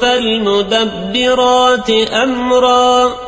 فالمدبرات أمرا